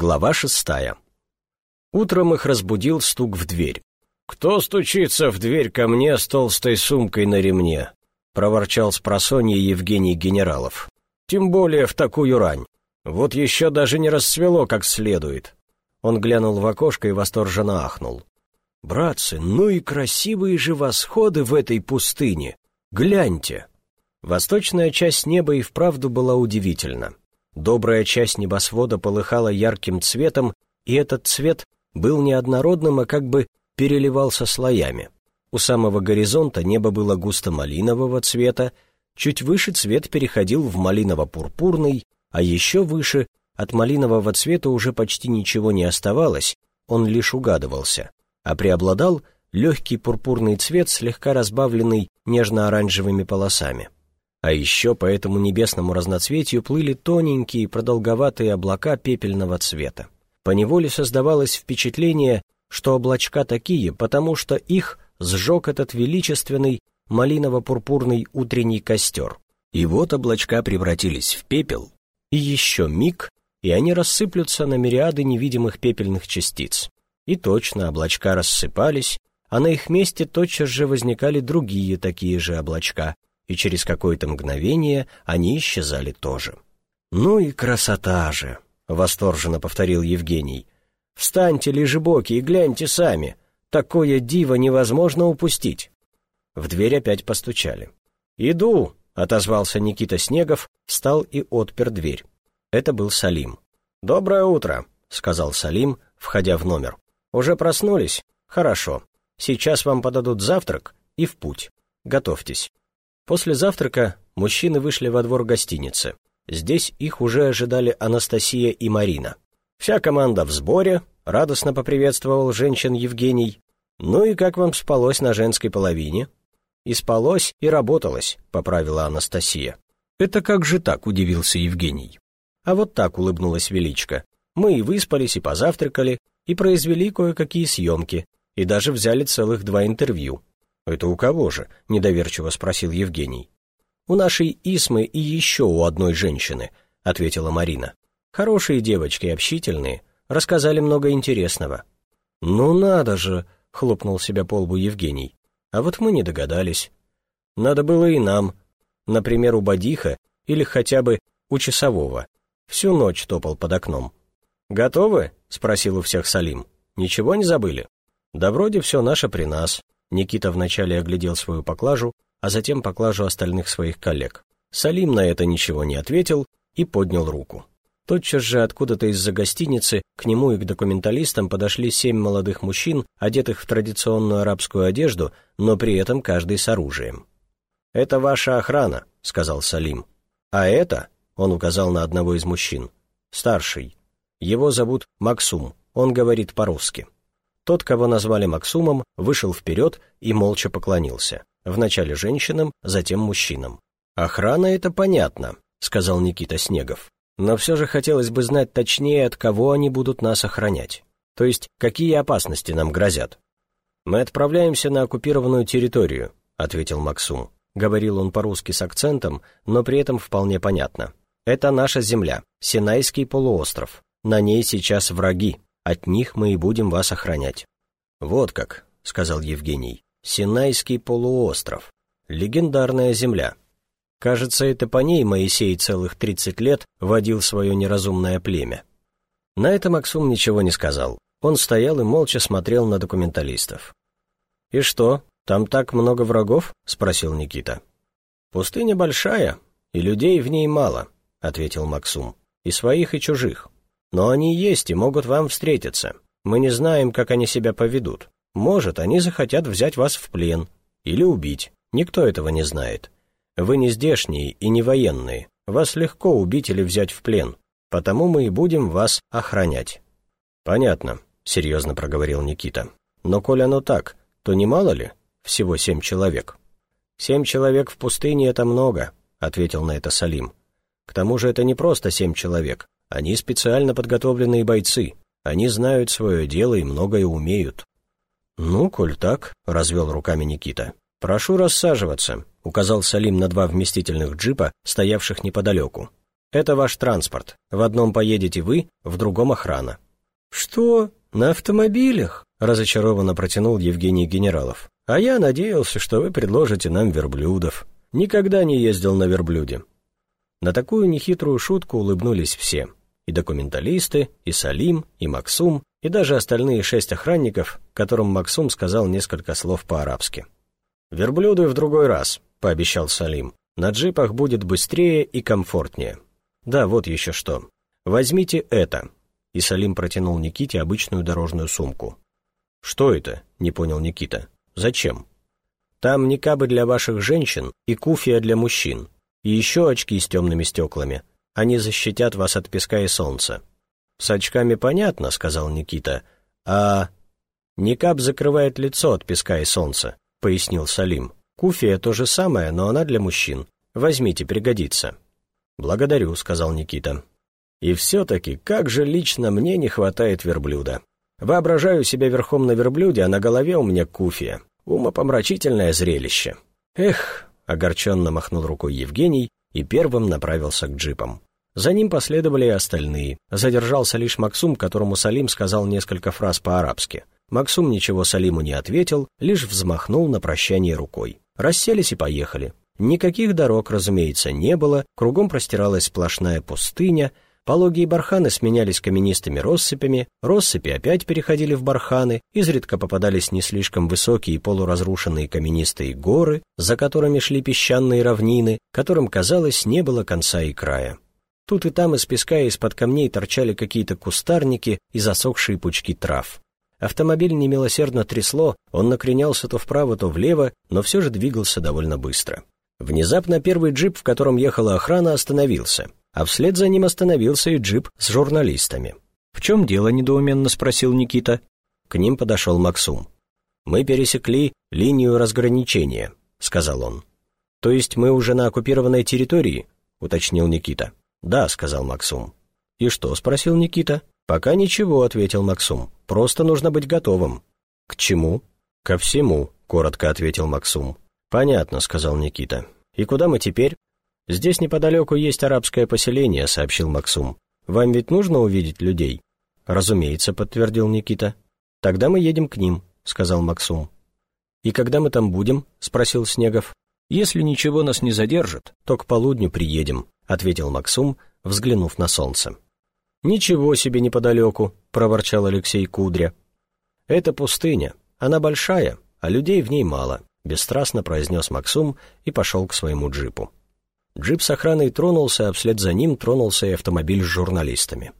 Глава шестая. Утром их разбудил стук в дверь. «Кто стучится в дверь ко мне с толстой сумкой на ремне?» — проворчал с просонья Евгений Генералов. «Тем более в такую рань. Вот еще даже не расцвело как следует». Он глянул в окошко и восторженно ахнул. «Братцы, ну и красивые же восходы в этой пустыне! Гляньте!» Восточная часть неба и вправду была удивительна. Добрая часть небосвода полыхала ярким цветом, и этот цвет был неоднородным, а как бы переливался слоями. У самого горизонта небо было густо малинового цвета, чуть выше цвет переходил в малиново-пурпурный, а еще выше от малинового цвета уже почти ничего не оставалось, он лишь угадывался, а преобладал легкий пурпурный цвет, слегка разбавленный нежно-оранжевыми полосами. А еще по этому небесному разноцветию плыли тоненькие продолговатые облака пепельного цвета. Поневоле создавалось впечатление, что облачка такие, потому что их сжег этот величественный малиново-пурпурный утренний костер. И вот облачка превратились в пепел, и еще миг, и они рассыплются на мириады невидимых пепельных частиц. И точно облачка рассыпались, а на их месте тотчас же возникали другие такие же облачка, и через какое-то мгновение они исчезали тоже. «Ну и красота же!» — восторженно повторил Евгений. «Встаньте, лежебоки, и гляньте сами. Такое диво невозможно упустить». В дверь опять постучали. «Иду!» — отозвался Никита Снегов, встал и отпер дверь. Это был Салим. «Доброе утро!» — сказал Салим, входя в номер. «Уже проснулись? Хорошо. Сейчас вам подадут завтрак и в путь. Готовьтесь. После завтрака мужчины вышли во двор гостиницы. Здесь их уже ожидали Анастасия и Марина. Вся команда в сборе, радостно поприветствовал женщин Евгений. «Ну и как вам спалось на женской половине?» «И спалось, и работалось», — поправила Анастасия. «Это как же так?» — удивился Евгений. А вот так улыбнулась Величко. «Мы и выспались, и позавтракали, и произвели кое-какие съемки, и даже взяли целых два интервью. «Это у кого же?» — недоверчиво спросил Евгений. «У нашей Исмы и еще у одной женщины», — ответила Марина. «Хорошие девочки, общительные, рассказали много интересного». «Ну надо же!» — хлопнул себя по лбу Евгений. «А вот мы не догадались. Надо было и нам. Например, у Бадиха или хотя бы у часового. Всю ночь топал под окном». «Готовы?» — спросил у всех Салим. «Ничего не забыли?» «Да вроде все наше при нас», Никита вначале оглядел свою поклажу, а затем поклажу остальных своих коллег. Салим на это ничего не ответил и поднял руку. Тотчас же откуда-то из-за гостиницы к нему и к документалистам подошли семь молодых мужчин, одетых в традиционную арабскую одежду, но при этом каждый с оружием. «Это ваша охрана», — сказал Салим. «А это», — он указал на одного из мужчин, — «старший. Его зовут Максум, он говорит по-русски». Тот, кого назвали Максумом, вышел вперед и молча поклонился. Вначале женщинам, затем мужчинам. «Охрана — это понятно», — сказал Никита Снегов. «Но все же хотелось бы знать точнее, от кого они будут нас охранять. То есть, какие опасности нам грозят». «Мы отправляемся на оккупированную территорию», — ответил Максум. Говорил он по-русски с акцентом, но при этом вполне понятно. «Это наша земля, Синайский полуостров. На ней сейчас враги, от них мы и будем вас охранять». «Вот как», — сказал Евгений, — «Синайский полуостров. Легендарная земля. Кажется, это по ней Моисей целых тридцать лет водил свое неразумное племя». На это Максум ничего не сказал. Он стоял и молча смотрел на документалистов. «И что, там так много врагов?» — спросил Никита. «Пустыня большая, и людей в ней мало», — ответил Максум. «И своих, и чужих. Но они есть и могут вам встретиться. Мы не знаем, как они себя поведут. Может, они захотят взять вас в плен. Или убить. Никто этого не знает. Вы не здешние и не военные. Вас легко убить или взять в плен. Потому мы и будем вас охранять». «Понятно», — серьезно проговорил Никита. «Но коль оно так, то не мало ли? Всего семь человек». «Семь человек в пустыне — это много», — ответил на это Салим. «К тому же это не просто семь человек. Они специально подготовленные бойцы. Они знают свое дело и многое умеют». «Ну, коль так», — развел руками Никита. «Прошу рассаживаться», — указал Салим на два вместительных джипа, стоявших неподалеку. Это ваш транспорт. В одном поедете вы, в другом охрана». «Что? На автомобилях?» — разочарованно протянул Евгений Генералов. «А я надеялся, что вы предложите нам верблюдов. Никогда не ездил на верблюде». На такую нехитрую шутку улыбнулись все. И документалисты, и Салим, и Максум, и даже остальные шесть охранников, которым Максум сказал несколько слов по-арабски. «Верблюды в другой раз», — пообещал Салим. «На джипах будет быстрее и комфортнее». «Да, вот еще что. Возьмите это». И Салим протянул Никите обычную дорожную сумку. «Что это?» — не понял Никита. «Зачем?» «Там никабы для ваших женщин и куфия для мужчин. И еще очки с темными стеклами. Они защитят вас от песка и солнца». «С очками понятно», — сказал Никита. «А...» «Никаб закрывает лицо от песка и солнца», — пояснил Салим. «Куфия то же самое, но она для мужчин. Возьмите, пригодится». «Благодарю», — сказал Никита. «И все-таки, как же лично мне не хватает верблюда. Воображаю себя верхом на верблюде, а на голове у меня куфия. Умопомрачительное зрелище». «Эх», — огорченно махнул рукой Евгений и первым направился к джипам. За ним последовали и остальные. Задержался лишь Максум, которому Салим сказал несколько фраз по-арабски. Максум ничего Салиму не ответил, лишь взмахнул на прощание рукой. Расселись и поехали. Никаких дорог, разумеется, не было, кругом простиралась сплошная пустыня, пологие барханы сменялись каменистыми россыпями, россыпи опять переходили в барханы, изредка попадались не слишком высокие полуразрушенные каменистые горы, за которыми шли песчаные равнины, которым, казалось, не было конца и края. Тут и там из песка и из-под камней торчали какие-то кустарники и засохшие пучки трав. Автомобиль немилосердно трясло, он накренялся то вправо, то влево, но все же двигался довольно быстро. Внезапно первый джип, в котором ехала охрана, остановился, а вслед за ним остановился и джип с журналистами. «В чем дело?» — недоуменно спросил Никита. К ним подошел Максум. «Мы пересекли линию разграничения», — сказал он. «То есть мы уже на оккупированной территории?» — уточнил Никита. «Да», — сказал Максум. «И что?» — спросил Никита. «Пока ничего», — ответил Максум. «Просто нужно быть готовым». «К чему?» «Ко всему», — коротко ответил Максум. «Понятно», — сказал Никита. «И куда мы теперь?» «Здесь неподалеку есть арабское поселение», — сообщил Максум. «Вам ведь нужно увидеть людей?» «Разумеется», — подтвердил Никита. «Тогда мы едем к ним», — сказал Максум. «И когда мы там будем?» — спросил Снегов. «Если ничего нас не задержит, то к полудню приедем», — ответил Максум, взглянув на солнце. «Ничего себе неподалеку», — проворчал Алексей Кудря. «Это пустыня. Она большая, а людей в ней мало. — бесстрастно произнес Максум и пошел к своему джипу. Джип с охраной тронулся, а вслед за ним тронулся и автомобиль с журналистами.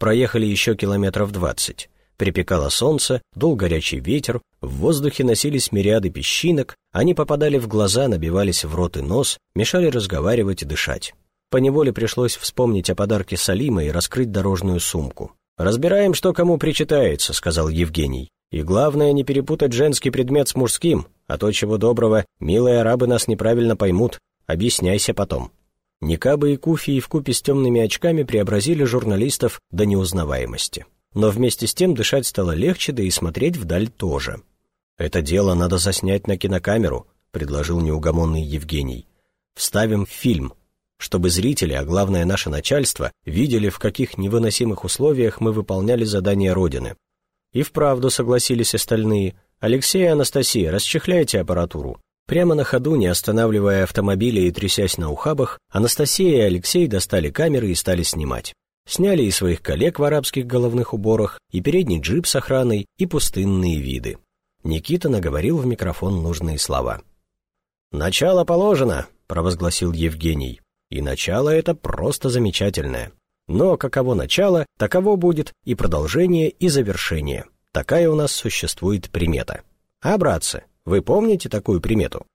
Проехали еще километров двадцать. Припекало солнце, дул горячий ветер, в воздухе носились мириады песчинок, они попадали в глаза, набивались в рот и нос, мешали разговаривать и дышать. Поневоле пришлось вспомнить о подарке Салима и раскрыть дорожную сумку. «Разбираем, что кому причитается», — сказал Евгений. «И главное, не перепутать женский предмет с мужским, а то, чего доброго, милые арабы нас неправильно поймут. Объясняйся потом». Никабы и Куфи вкупе с темными очками преобразили журналистов до неузнаваемости. Но вместе с тем дышать стало легче, да и смотреть вдаль тоже. «Это дело надо заснять на кинокамеру», — предложил неугомонный Евгений. «Вставим в фильм, чтобы зрители, а главное наше начальство, видели, в каких невыносимых условиях мы выполняли задание Родины». И вправду согласились остальные, «Алексей и Анастасия, расчехляйте аппаратуру». Прямо на ходу, не останавливая автомобиля и трясясь на ухабах, Анастасия и Алексей достали камеры и стали снимать. Сняли и своих коллег в арабских головных уборах, и передний джип с охраной, и пустынные виды. Никита наговорил в микрофон нужные слова. «Начало положено», — провозгласил Евгений. «И начало это просто замечательное. Но каково начало, таково будет и продолжение, и завершение. Такая у нас существует примета. А, братцы, вы помните такую примету?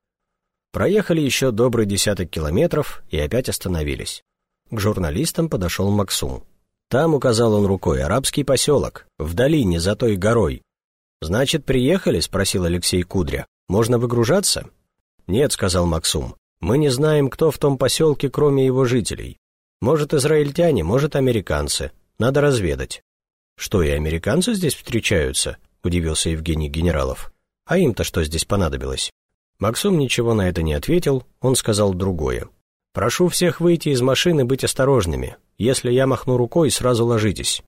Проехали еще добрый десяток километров и опять остановились. К журналистам подошел Максум. Там указал он рукой арабский поселок, в долине за той горой. «Значит, приехали?» — спросил Алексей Кудря. «Можно выгружаться?» «Нет», — сказал Максум. «Мы не знаем, кто в том поселке, кроме его жителей. Может, израильтяне, может, американцы. Надо разведать». «Что, и американцы здесь встречаются?» — удивился Евгений Генералов. «А им-то что здесь понадобилось?» Максум ничего на это не ответил, он сказал другое. Прошу всех выйти из машины, быть осторожными. Если я махну рукой, сразу ложитесь».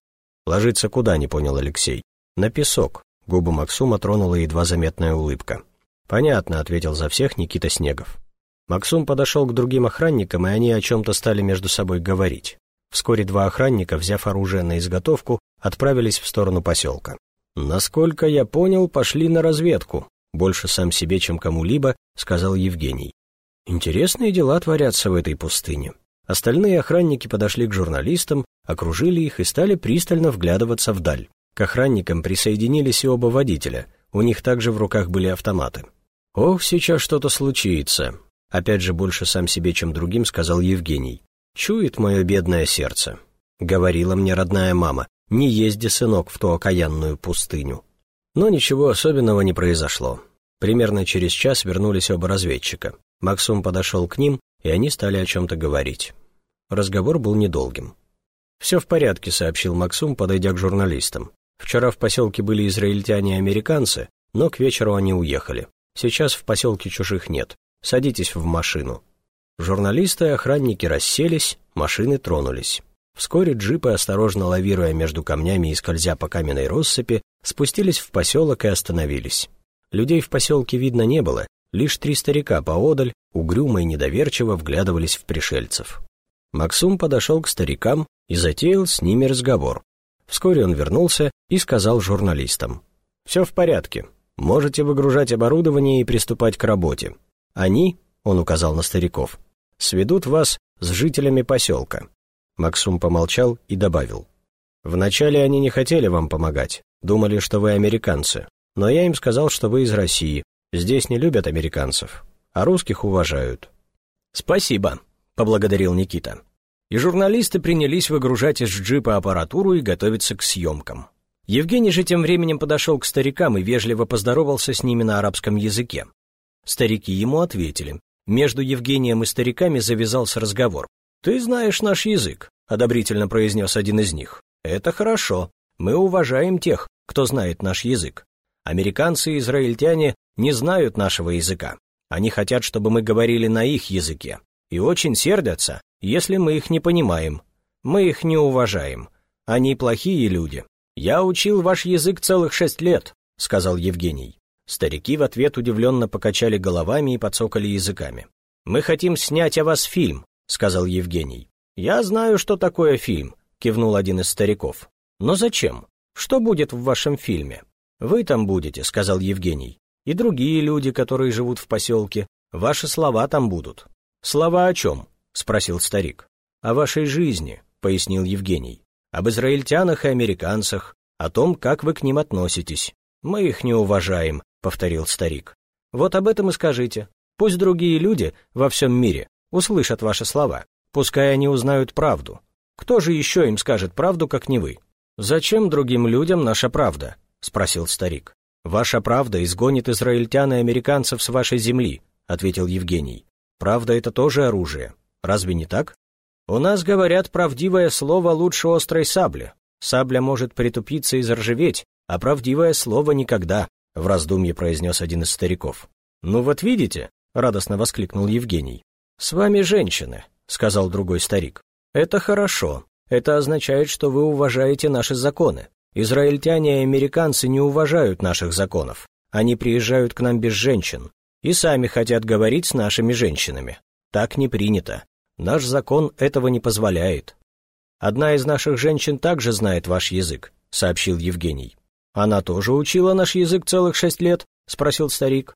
«Ложиться куда?» — не понял Алексей. «На песок». Губы Максума тронула едва заметная улыбка. «Понятно», — ответил за всех Никита Снегов. Максум подошел к другим охранникам, и они о чем-то стали между собой говорить. Вскоре два охранника, взяв оружие на изготовку, отправились в сторону поселка. «Насколько я понял, пошли на разведку», — больше сам себе, чем кому-либо, сказал Евгений. «Интересные дела творятся в этой пустыне». Остальные охранники подошли к журналистам, окружили их и стали пристально вглядываться вдаль. К охранникам присоединились и оба водителя, у них также в руках были автоматы. «Ох, сейчас что-то случится», — опять же больше сам себе, чем другим, сказал Евгений. «Чует мое бедное сердце». Говорила мне родная мама, не езди, сынок, в ту окаянную пустыню. Но ничего особенного не произошло. Примерно через час вернулись оба разведчика. Максум подошел к ним, и они стали о чем-то говорить. Разговор был недолгим. «Все в порядке», — сообщил Максум, подойдя к журналистам. «Вчера в поселке были израильтяне и американцы, но к вечеру они уехали. Сейчас в поселке чужих нет. Садитесь в машину». Журналисты и охранники расселись, машины тронулись. Вскоре джипы, осторожно лавируя между камнями и скользя по каменной россыпи, спустились в поселок и остановились. Людей в поселке видно не было, лишь три старика поодаль, угрюмо и недоверчиво вглядывались в пришельцев. Максум подошел к старикам и затеял с ними разговор. Вскоре он вернулся и сказал журналистам. «Все в порядке. Можете выгружать оборудование и приступать к работе. Они, — он указал на стариков, — сведут вас с жителями поселка. Максум помолчал и добавил. «Вначале они не хотели вам помогать, думали, что вы американцы. Но я им сказал, что вы из России. Здесь не любят американцев, а русских уважают». «Спасибо», — поблагодарил Никита. И журналисты принялись выгружать из джипа аппаратуру и готовиться к съемкам. Евгений же тем временем подошел к старикам и вежливо поздоровался с ними на арабском языке. Старики ему ответили. Между Евгением и стариками завязался разговор. «Ты знаешь наш язык», — одобрительно произнес один из них. «Это хорошо. Мы уважаем тех, кто знает наш язык. Американцы и израильтяне не знают нашего языка. Они хотят, чтобы мы говорили на их языке. И очень сердятся, если мы их не понимаем. Мы их не уважаем. Они плохие люди. Я учил ваш язык целых шесть лет», — сказал Евгений. Старики в ответ удивленно покачали головами и подсокали языками. «Мы хотим снять о вас фильм сказал Евгений. «Я знаю, что такое фильм», — кивнул один из стариков. «Но зачем? Что будет в вашем фильме?» «Вы там будете», — сказал Евгений. «И другие люди, которые живут в поселке. Ваши слова там будут». «Слова о чем?» — спросил старик. «О вашей жизни», — пояснил Евгений. «Об израильтянах и американцах, о том, как вы к ним относитесь. Мы их не уважаем», — повторил старик. «Вот об этом и скажите. Пусть другие люди во всем мире услышат ваши слова. Пускай они узнают правду. Кто же еще им скажет правду, как не вы? Зачем другим людям наша правда? Спросил старик. Ваша правда изгонит израильтян и американцев с вашей земли, ответил Евгений. Правда — это тоже оружие. Разве не так? У нас говорят, правдивое слово лучше острой сабли. Сабля может притупиться и заржаветь, а правдивое слово никогда, в раздумье произнес один из стариков. Ну вот видите, радостно воскликнул Евгений. «С вами женщины», — сказал другой старик. «Это хорошо. Это означает, что вы уважаете наши законы. Израильтяне и американцы не уважают наших законов. Они приезжают к нам без женщин и сами хотят говорить с нашими женщинами. Так не принято. Наш закон этого не позволяет». «Одна из наших женщин также знает ваш язык», — сообщил Евгений. «Она тоже учила наш язык целых шесть лет?» — спросил старик.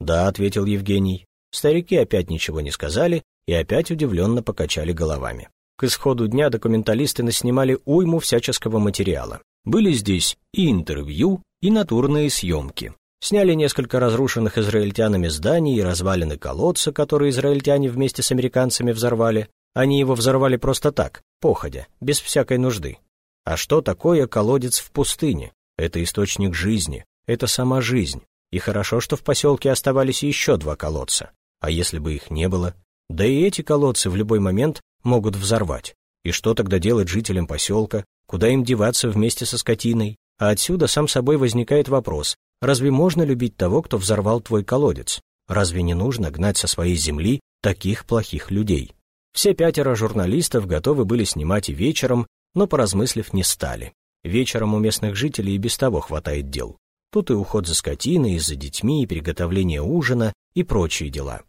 «Да», — ответил Евгений. Старики опять ничего не сказали и опять удивленно покачали головами. К исходу дня документалисты наснимали уйму всяческого материала. Были здесь и интервью, и натурные съемки. Сняли несколько разрушенных израильтянами зданий и развалины колодца, которые израильтяне вместе с американцами взорвали. Они его взорвали просто так, походя, без всякой нужды. А что такое колодец в пустыне? Это источник жизни, это сама жизнь. И хорошо, что в поселке оставались еще два колодца. А если бы их не было? Да и эти колодцы в любой момент могут взорвать. И что тогда делать жителям поселка? Куда им деваться вместе со скотиной? А отсюда сам собой возникает вопрос, разве можно любить того, кто взорвал твой колодец? Разве не нужно гнать со своей земли таких плохих людей? Все пятеро журналистов готовы были снимать и вечером, но, поразмыслив, не стали. Вечером у местных жителей и без того хватает дел. Тут и уход за скотиной, и за детьми, и приготовление ужина, и прочие дела.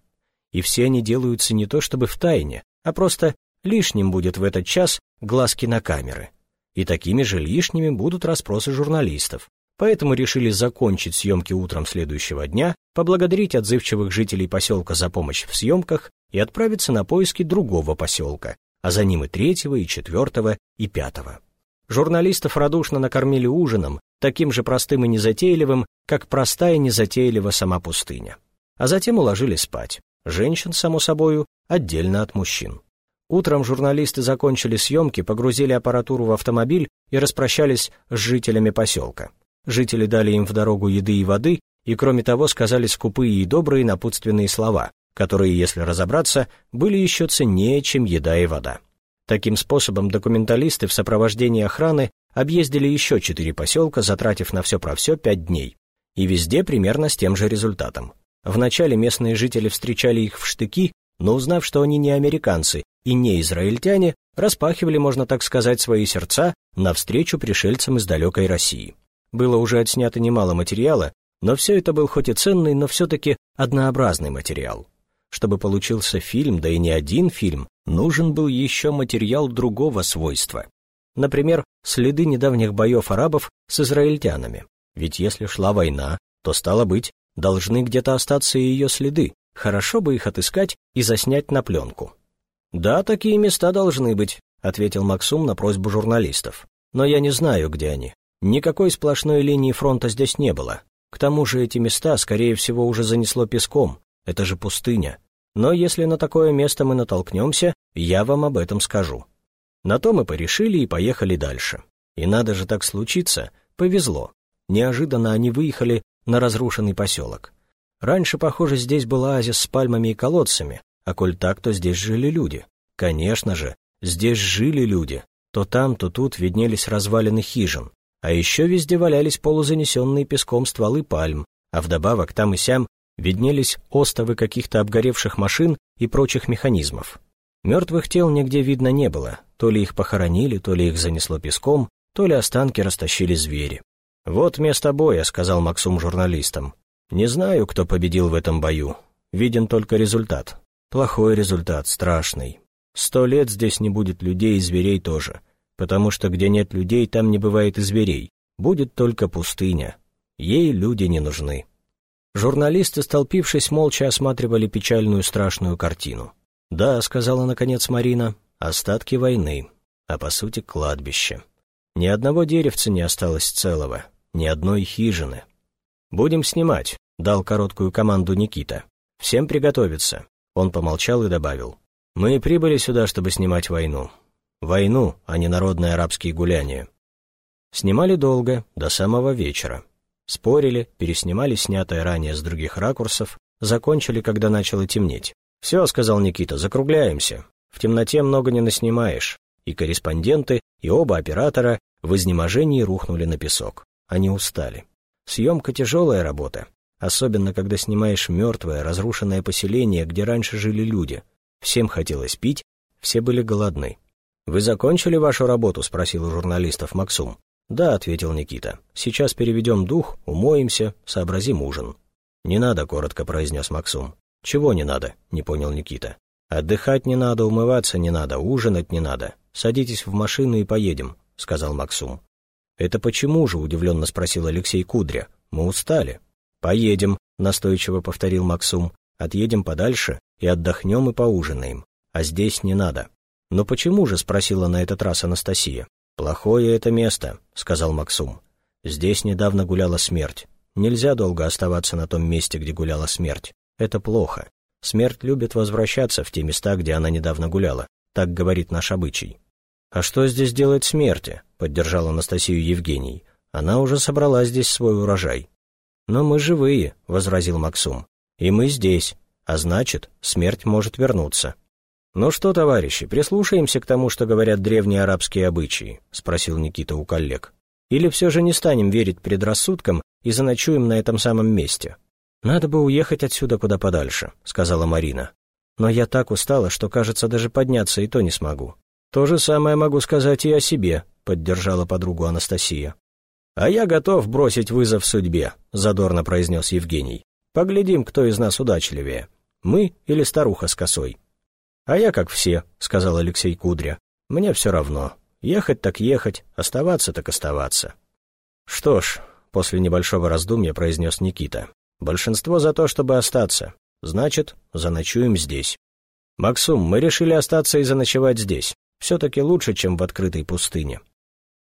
И все они делаются не то чтобы в тайне, а просто лишним будет в этот час глазки на камеры. И такими же лишними будут расспросы журналистов. Поэтому решили закончить съемки утром следующего дня, поблагодарить отзывчивых жителей поселка за помощь в съемках и отправиться на поиски другого поселка, а за ним и третьего, и четвертого, и пятого. Журналистов радушно накормили ужином, таким же простым и незатейливым, как простая и незатейлива сама пустыня. А затем уложили спать. Женщин, само собою, отдельно от мужчин. Утром журналисты закончили съемки, погрузили аппаратуру в автомобиль и распрощались с жителями поселка. Жители дали им в дорогу еды и воды, и кроме того сказали скупые и добрые напутственные слова, которые, если разобраться, были еще ценнее, чем еда и вода. Таким способом документалисты в сопровождении охраны объездили еще четыре поселка, затратив на все про все пять дней. И везде примерно с тем же результатом. Вначале местные жители встречали их в штыки, но узнав, что они не американцы и не израильтяне, распахивали, можно так сказать, свои сердца навстречу пришельцам из далекой России. Было уже отснято немало материала, но все это был хоть и ценный, но все-таки однообразный материал. Чтобы получился фильм, да и не один фильм, нужен был еще материал другого свойства. Например, следы недавних боев арабов с израильтянами. Ведь если шла война, то, стало быть, должны где-то остаться ее следы. Хорошо бы их отыскать и заснять на пленку. «Да, такие места должны быть», — ответил Максум на просьбу журналистов. «Но я не знаю, где они. Никакой сплошной линии фронта здесь не было. К тому же эти места, скорее всего, уже занесло песком. Это же пустыня. Но если на такое место мы натолкнемся, я вам об этом скажу». На то мы порешили и поехали дальше. И надо же так случиться, повезло. Неожиданно они выехали на разрушенный поселок. Раньше, похоже, здесь был оазис с пальмами и колодцами, а коль так, то здесь жили люди. Конечно же, здесь жили люди. То там, то тут виднелись развалины хижин. А еще везде валялись полузанесенные песком стволы пальм, а вдобавок там и сям виднелись остовы каких-то обгоревших машин и прочих механизмов. Мертвых тел нигде видно не было, то ли их похоронили, то ли их занесло песком, то ли останки растащили звери. «Вот место боя», — сказал Максум журналистам. «Не знаю, кто победил в этом бою. Виден только результат. Плохой результат, страшный. Сто лет здесь не будет людей и зверей тоже, потому что где нет людей, там не бывает и зверей. Будет только пустыня. Ей люди не нужны». Журналисты, столпившись, молча осматривали печальную страшную картину. «Да», — сказала наконец Марина, — «остатки войны, а по сути кладбище. Ни одного деревца не осталось целого, ни одной хижины». «Будем снимать», — дал короткую команду Никита. «Всем приготовиться». Он помолчал и добавил. «Мы прибыли сюда, чтобы снимать войну. Войну, а не народные арабские гуляния». Снимали долго, до самого вечера. Спорили, переснимали снятое ранее с других ракурсов, закончили, когда начало темнеть. «Все», — сказал Никита, — «закругляемся. В темноте много не наснимаешь». И корреспонденты, и оба оператора в изнеможении рухнули на песок. Они устали. Съемка — тяжелая работа, особенно когда снимаешь мертвое, разрушенное поселение, где раньше жили люди. Всем хотелось пить, все были голодны. «Вы закончили вашу работу?» — спросил у журналистов Максум. «Да», — ответил Никита. «Сейчас переведем дух, умоемся, сообразим ужин». «Не надо», — коротко произнес Максум. «Чего не надо?» — не понял Никита. «Отдыхать не надо, умываться не надо, ужинать не надо. Садитесь в машину и поедем», — сказал Максум. «Это почему же?» — удивленно спросил Алексей Кудря. «Мы устали». «Поедем», — настойчиво повторил Максум. «Отъедем подальше и отдохнем и поужинаем. А здесь не надо». «Но почему же?» — спросила на этот раз Анастасия. «Плохое это место», — сказал Максум. «Здесь недавно гуляла смерть. Нельзя долго оставаться на том месте, где гуляла смерть. Это плохо. Смерть любит возвращаться в те места, где она недавно гуляла. Так говорит наш обычай. «А что здесь делает смерти?» — поддержал Анастасию Евгений. «Она уже собрала здесь свой урожай». «Но мы живые», — возразил Максум. «И мы здесь, а значит, смерть может вернуться». «Ну что, товарищи, прислушаемся к тому, что говорят древние арабские обычаи?» — спросил Никита у коллег. «Или все же не станем верить предрассудкам и заночуем на этом самом месте?» «Надо бы уехать отсюда куда подальше», — сказала Марина. Но я так устала, что, кажется, даже подняться и то не смогу. То же самое могу сказать и о себе, поддержала подругу Анастасия. «А я готов бросить вызов судьбе», — задорно произнес Евгений. «Поглядим, кто из нас удачливее, мы или старуха с косой». «А я как все», — сказал Алексей Кудря. «Мне все равно. Ехать так ехать, оставаться так оставаться». «Что ж», — после небольшого раздумья произнес Никита, «большинство за то, чтобы остаться. Значит, заночуем здесь». «Максум, мы решили остаться и заночевать здесь. Все-таки лучше, чем в открытой пустыне».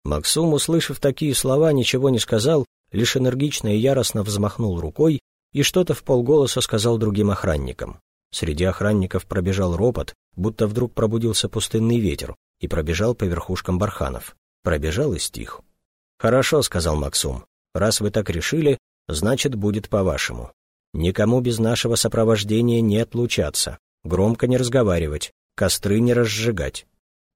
Максум, услышав такие слова, ничего не сказал, лишь энергично и яростно взмахнул рукой и что-то в полголоса сказал другим охранникам. Среди охранников пробежал ропот, будто вдруг пробудился пустынный ветер, и пробежал по верхушкам барханов. Пробежал и стих. «Хорошо», — сказал Максум. «Раз вы так решили, значит, будет по-вашему. Никому без нашего сопровождения не отлучаться, громко не разговаривать, костры не разжигать.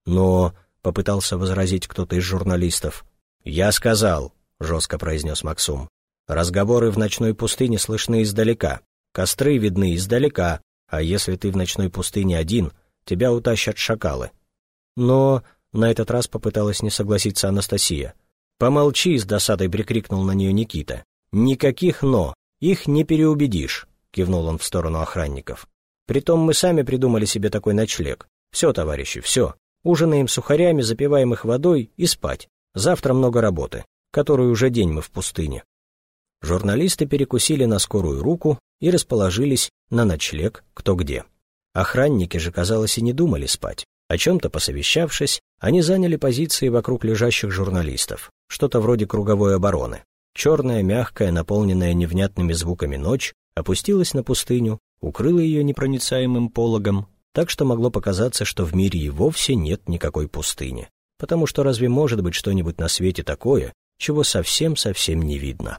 Но попытался возразить кто-то из журналистов. «Я сказал», — жестко произнес Максум. «Разговоры в ночной пустыне слышны издалека, костры видны издалека, а если ты в ночной пустыне один, тебя утащат шакалы». Но на этот раз попыталась не согласиться Анастасия. «Помолчи!» — с досадой прикрикнул на нее Никита. «Никаких «но», их не переубедишь», — кивнул он в сторону охранников. «Притом мы сами придумали себе такой ночлег. Все, товарищи, все. Ужинаем сухарями, запиваем их водой и спать. Завтра много работы, которую уже день мы в пустыне. Журналисты перекусили на скорую руку и расположились на ночлег кто где. Охранники же, казалось, и не думали спать. О чем-то посовещавшись, они заняли позиции вокруг лежащих журналистов, что-то вроде круговой обороны. Черная, мягкая, наполненная невнятными звуками ночь опустилась на пустыню, укрыла ее непроницаемым пологом, так что могло показаться, что в мире и вовсе нет никакой пустыни. Потому что разве может быть что-нибудь на свете такое, чего совсем-совсем не видно?